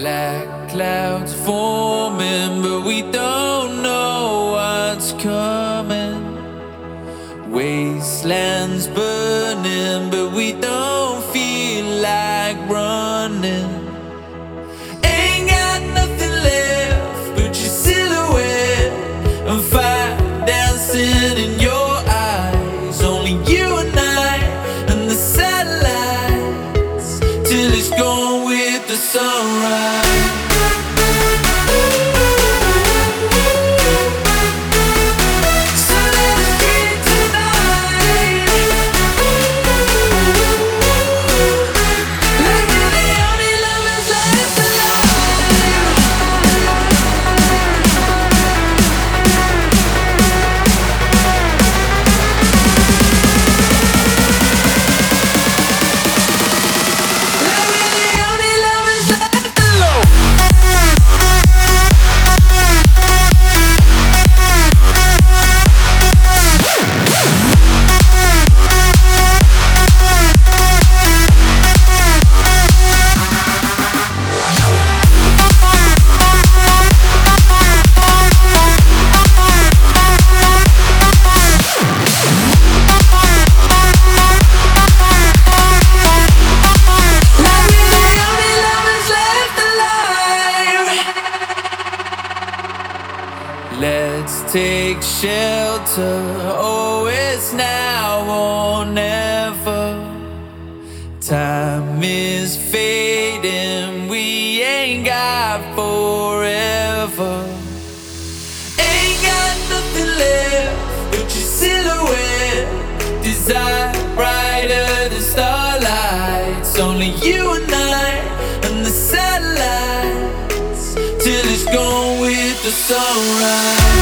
Black clouds forming, but we don't know what's coming. Wastelands burning, but we don't feel like running. The Let's take shelter. Oh, it's now or never. Time is fading. We ain't got forever. Ain't got nothing left but your silhouette. Desire brighter than starlights. Only you and I and the satellites till it's gone with the sunrise.